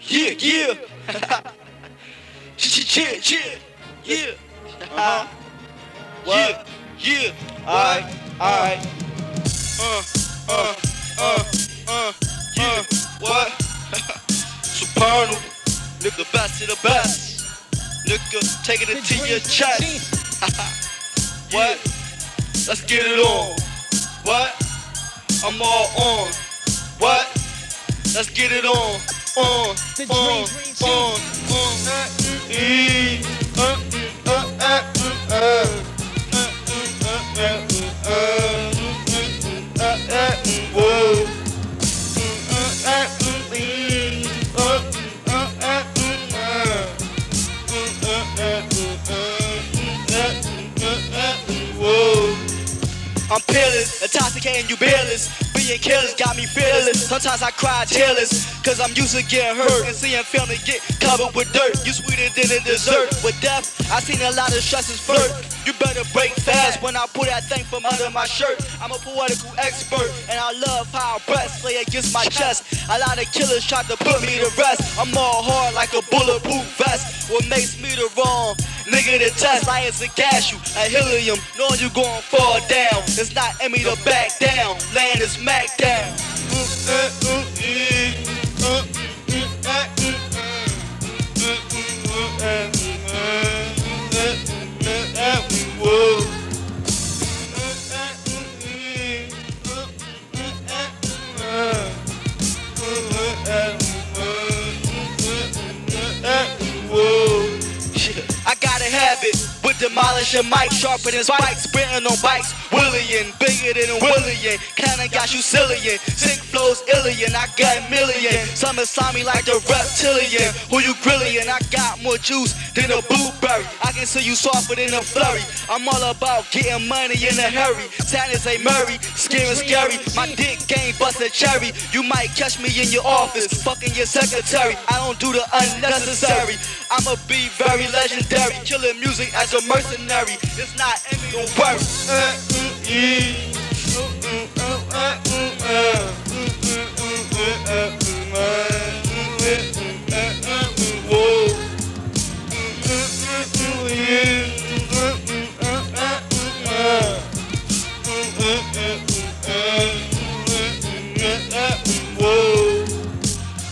Yeah, yeah. Chill, chill, yeah. Uh-huh. Yeah, yeah. Alright, alright. Uh, uh, uh, uh, yeah. What? Supernal. Nigga, best of the best. Nigga, taking it to your chest. what? Let's get it on. What? I'm all on. What? Let's get it on. On, on, on, on. Mm, uh, uh, uh, uh. Uh. I'm peerless, intoxicating you beerless. Being careless got me fearless. Sometimes I cry tearless, cause I'm used to getting hurt and seeing family get covered with dirt. You sweeter than a dessert. With death, I seen a lot of stresses flirt. You better break fast when I pull that thing from under my shirt. I'm a poetical expert, and I love how I breath lay against my chest. A lot of killers tried to put me to rest. I'm all hard like a bulletproof vest. What makes me the wrong? Nigga to test, science to gas you. A helium, knowing you going fall down. In me to back down. Land is smack with demolishing mics, sharper than spikes, sprinting on bikes, willing, bigger than William. Kinda got you sillion, sick flows illian, I got million. Some saw me like the reptilian, who you grillion? I got more juice than a blueberry. I can see you softer than a flurry. I'm all about getting money in a hurry. Sadness ain't Murray, scary, scary. My dick game busted cherry. You might catch me in your office, fucking your secretary. I don't do the unnecessary. I'ma be very legendary, killing music as a mercenary. It's not any the worst.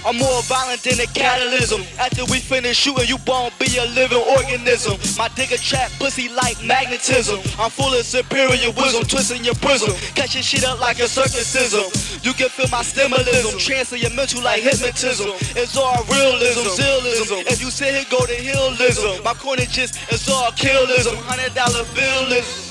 I'm more violent than a catalysm. After we finish shooting, you won't be a living organism. My dick trap pussy like magnetism. I'm full of superior wisdom, twisting your prism. Catching shit up like a circumcision. You can feel my stimulism, transfer your mental like hypnotism. It's all realism, zealism. If you sit here, go to hillism. My just is all killism. Hundred dollar billism.